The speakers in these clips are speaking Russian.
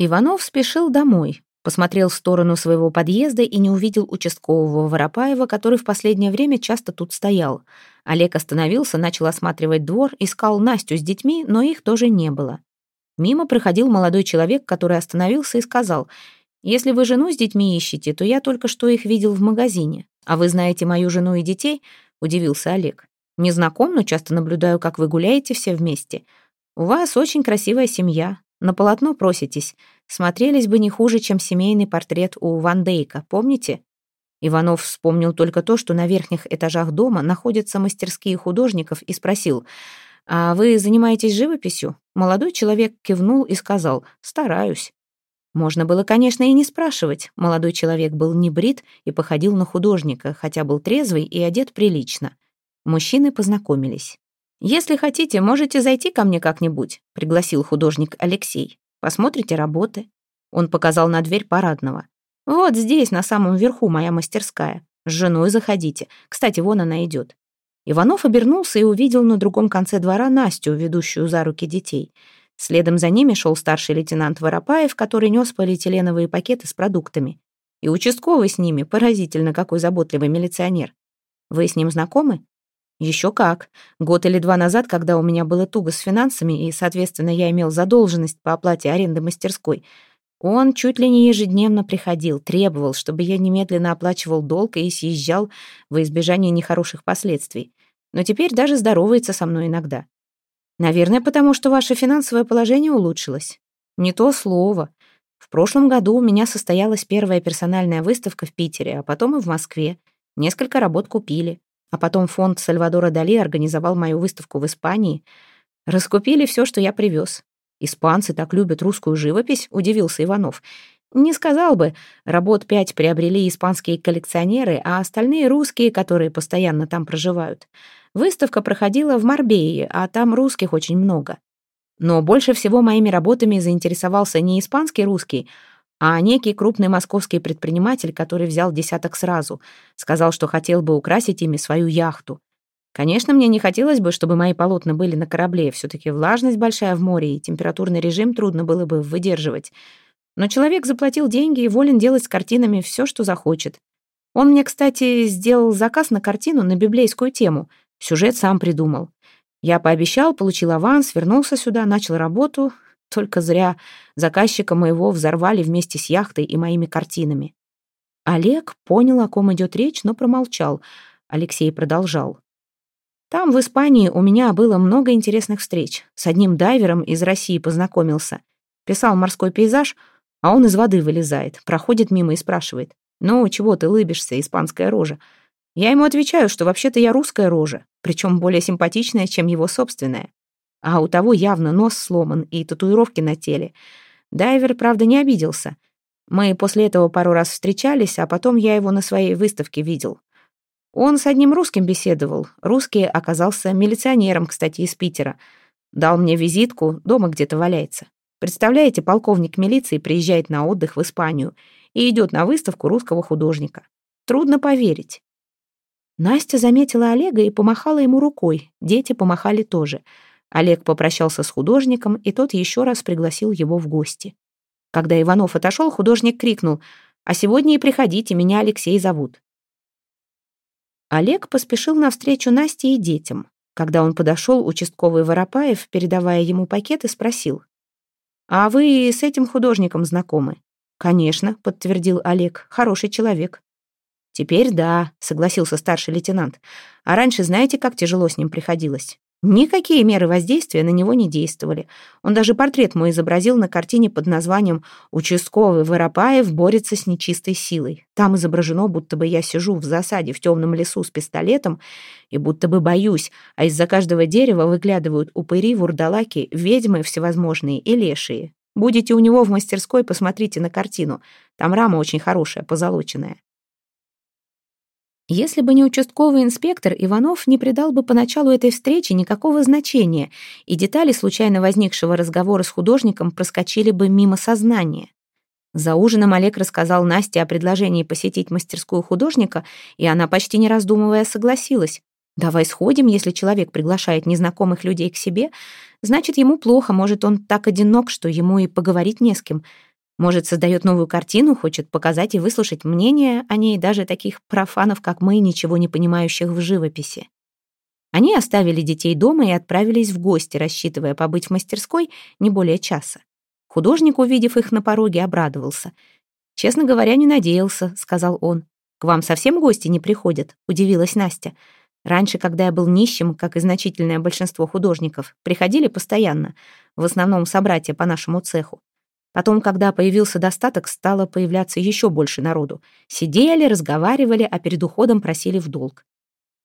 Иванов спешил домой, посмотрел в сторону своего подъезда и не увидел участкового Воропаева, который в последнее время часто тут стоял. Олег остановился, начал осматривать двор, искал Настю с детьми, но их тоже не было. Мимо проходил молодой человек, который остановился и сказал, «Если вы жену с детьми ищете, то я только что их видел в магазине. А вы знаете мою жену и детей?» — удивился Олег. «Не знаком, но часто наблюдаю, как вы гуляете все вместе. У вас очень красивая семья. На полотно проситесь. Смотрелись бы не хуже, чем семейный портрет у Ван Дейка, помните? Иванов вспомнил только то, что на верхних этажах дома находятся мастерские художников, и спросил, «А вы занимаетесь живописью?» Молодой человек кивнул и сказал, «Стараюсь». Можно было, конечно, и не спрашивать. Молодой человек был не брит и походил на художника, хотя был трезвый и одет прилично. Мужчины познакомились. «Если хотите, можете зайти ко мне как-нибудь», — пригласил художник Алексей. «Посмотрите работы». Он показал на дверь парадного. «Вот здесь, на самом верху, моя мастерская. С женой заходите. Кстати, вон она идет». Иванов обернулся и увидел на другом конце двора Настю, ведущую за руки детей. Следом за ними шел старший лейтенант Воропаев, который нес полиэтиленовые пакеты с продуктами. И участковый с ними, поразительно какой заботливый милиционер. «Вы с ним знакомы?» Еще как. Год или два назад, когда у меня было туго с финансами, и, соответственно, я имел задолженность по оплате аренды мастерской, он чуть ли не ежедневно приходил, требовал, чтобы я немедленно оплачивал долг и съезжал во избежание нехороших последствий. Но теперь даже здоровается со мной иногда. Наверное, потому что ваше финансовое положение улучшилось. Не то слово. В прошлом году у меня состоялась первая персональная выставка в Питере, а потом и в Москве. Несколько работ купили. А потом фонд Сальвадора Дали организовал мою выставку в Испании. Раскупили все, что я привез. Испанцы так любят русскую живопись, удивился Иванов. Не сказал бы, работ пять приобрели испанские коллекционеры, а остальные русские, которые постоянно там проживают. Выставка проходила в Марбее, а там русских очень много. Но больше всего моими работами заинтересовался не испанский русский, а некий крупный московский предприниматель, который взял десяток сразу, сказал, что хотел бы украсить ими свою яхту. Конечно, мне не хотелось бы, чтобы мои полотна были на корабле, все-таки влажность большая в море, и температурный режим трудно было бы выдерживать. Но человек заплатил деньги и волен делать с картинами все, что захочет. Он мне, кстати, сделал заказ на картину на библейскую тему. Сюжет сам придумал. Я пообещал, получил аванс, вернулся сюда, начал работу, только зря заказчика моего взорвали вместе с яхтой и моими картинами. Олег понял, о ком идет речь, но промолчал. Алексей продолжал. Там, в Испании, у меня было много интересных встреч. С одним дайвером из России познакомился. Писал морской пейзаж, а он из воды вылезает, проходит мимо и спрашивает. «Ну, чего ты лыбишься, испанская рожа?» Я ему отвечаю, что вообще-то я русская рожа, причем более симпатичная, чем его собственная. А у того явно нос сломан и татуировки на теле. Дайвер, правда, не обиделся. Мы после этого пару раз встречались, а потом я его на своей выставке видел. Он с одним русским беседовал. Русский оказался милиционером, кстати, из Питера. Дал мне визитку, дома где-то валяется. Представляете, полковник милиции приезжает на отдых в Испанию и идет на выставку русского художника. Трудно поверить. Настя заметила Олега и помахала ему рукой. Дети помахали тоже. Олег попрощался с художником, и тот еще раз пригласил его в гости. Когда Иванов отошел, художник крикнул «А сегодня и приходите, меня Алексей зовут». Олег поспешил навстречу Насте и детям. Когда он подошел, участковый Воропаев, передавая ему пакеты, спросил «А вы с этим художником знакомы?» «Конечно», — подтвердил Олег, — «хороший человек». «Теперь да», — согласился старший лейтенант. «А раньше знаете, как тяжело с ним приходилось? Никакие меры воздействия на него не действовали. Он даже портрет мой изобразил на картине под названием «Участковый Воропаев борется с нечистой силой». Там изображено, будто бы я сижу в засаде в темном лесу с пистолетом и будто бы боюсь, а из-за каждого дерева выглядывают упыри, вурдалаки, ведьмы всевозможные и лешие. Будете у него в мастерской, посмотрите на картину. Там рама очень хорошая, позолоченная. Если бы не участковый инспектор, Иванов не придал бы поначалу этой встрече никакого значения, и детали случайно возникшего разговора с художником проскочили бы мимо сознания. За ужином Олег рассказал Насте о предложении посетить мастерскую художника, и она, почти не раздумывая, согласилась. «Давай сходим, если человек приглашает незнакомых людей к себе. Значит, ему плохо, может, он так одинок, что ему и поговорить не с кем. Может, создает новую картину, хочет показать и выслушать мнение о ней даже таких профанов, как мы, ничего не понимающих в живописи. Они оставили детей дома и отправились в гости, рассчитывая побыть в мастерской не более часа. Художник, увидев их на пороге, обрадовался. «Честно говоря, не надеялся», — сказал он. «К вам совсем гости не приходят?» — удивилась Настя. «Раньше, когда я был нищим, как и значительное большинство художников, приходили постоянно, в основном собратья по нашему цеху. Потом, когда появился достаток, стало появляться еще больше народу. Сидели, разговаривали, а перед уходом просили в долг.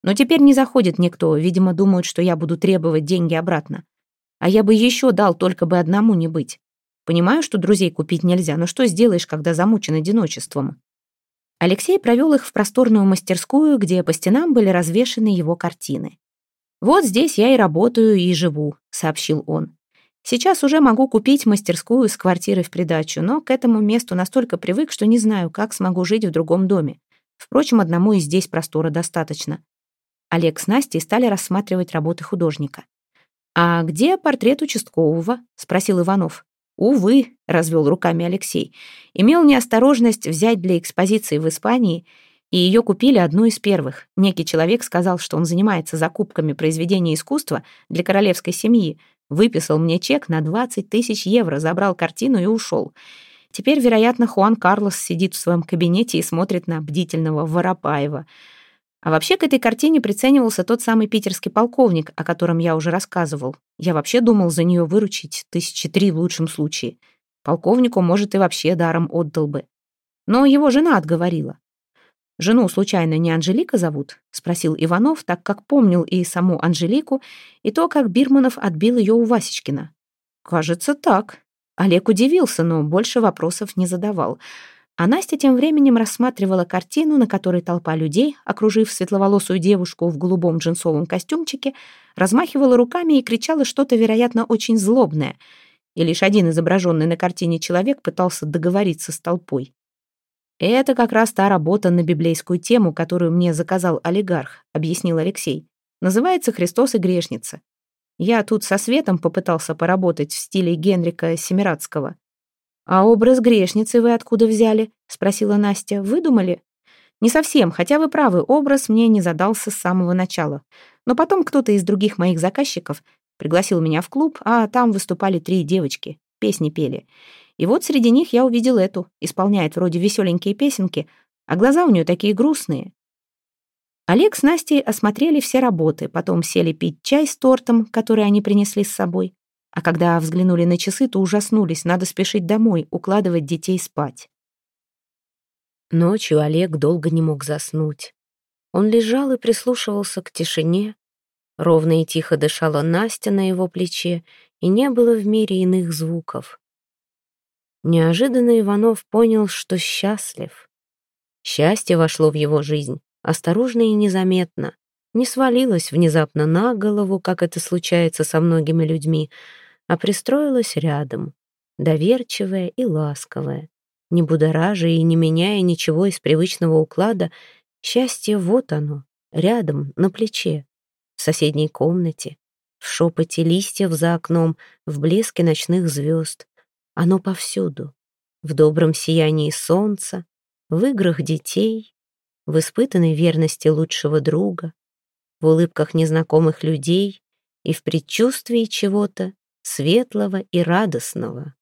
Но теперь не заходит никто, видимо, думают, что я буду требовать деньги обратно. А я бы еще дал, только бы одному не быть. Понимаю, что друзей купить нельзя, но что сделаешь, когда замучен одиночеством? Алексей провел их в просторную мастерскую, где по стенам были развешаны его картины. «Вот здесь я и работаю, и живу», — сообщил он. Сейчас уже могу купить мастерскую с квартирой в придачу, но к этому месту настолько привык, что не знаю, как смогу жить в другом доме. Впрочем, одному и здесь простора достаточно. Олег с Настей стали рассматривать работы художника. «А где портрет участкового?» — спросил Иванов. «Увы», — развел руками Алексей. «Имел неосторожность взять для экспозиции в Испании, и ее купили одну из первых. Некий человек сказал, что он занимается закупками произведений искусства для королевской семьи, Выписал мне чек на 20 тысяч евро, забрал картину и ушел. Теперь, вероятно, Хуан Карлос сидит в своем кабинете и смотрит на бдительного Воропаева. А вообще к этой картине приценивался тот самый питерский полковник, о котором я уже рассказывал. Я вообще думал за нее выручить тысячи три в лучшем случае. Полковнику, может, и вообще даром отдал бы. Но его жена отговорила. «Жену, случайно, не Анжелика зовут?» — спросил Иванов, так как помнил и саму Анжелику, и то, как Бирманов отбил ее у Васечкина. «Кажется, так». Олег удивился, но больше вопросов не задавал. А Настя тем временем рассматривала картину, на которой толпа людей, окружив светловолосую девушку в голубом джинсовом костюмчике, размахивала руками и кричала что-то, вероятно, очень злобное. И лишь один изображенный на картине человек пытался договориться с толпой. «Это как раз та работа на библейскую тему, которую мне заказал олигарх», — объяснил Алексей. «Называется «Христос и грешница». Я тут со Светом попытался поработать в стиле Генрика Семирадского». «А образ грешницы вы откуда взяли?» — спросила Настя. «Выдумали?» «Не совсем, хотя вы правы, образ мне не задался с самого начала. Но потом кто-то из других моих заказчиков пригласил меня в клуб, а там выступали три девочки, песни пели. И вот среди них я увидел эту, исполняет вроде веселенькие песенки, а глаза у нее такие грустные. Олег с Настей осмотрели все работы, потом сели пить чай с тортом, который они принесли с собой. А когда взглянули на часы, то ужаснулись, надо спешить домой, укладывать детей спать. Ночью Олег долго не мог заснуть. Он лежал и прислушивался к тишине. Ровно и тихо дышала Настя на его плече, и не было в мире иных звуков. Неожиданно Иванов понял, что счастлив. Счастье вошло в его жизнь, осторожно и незаметно, не свалилось внезапно на голову, как это случается со многими людьми, а пристроилось рядом, доверчивое и ласковое. Не будоража и не меняя ничего из привычного уклада, счастье вот оно, рядом, на плече, в соседней комнате, в шепоте листьев за окном, в блеске ночных звезд, оно повсюду, в добром сиянии солнца, в играх детей, в испытанной верности лучшего друга, в улыбках незнакомых людей и в предчувствии чего-то светлого и радостного.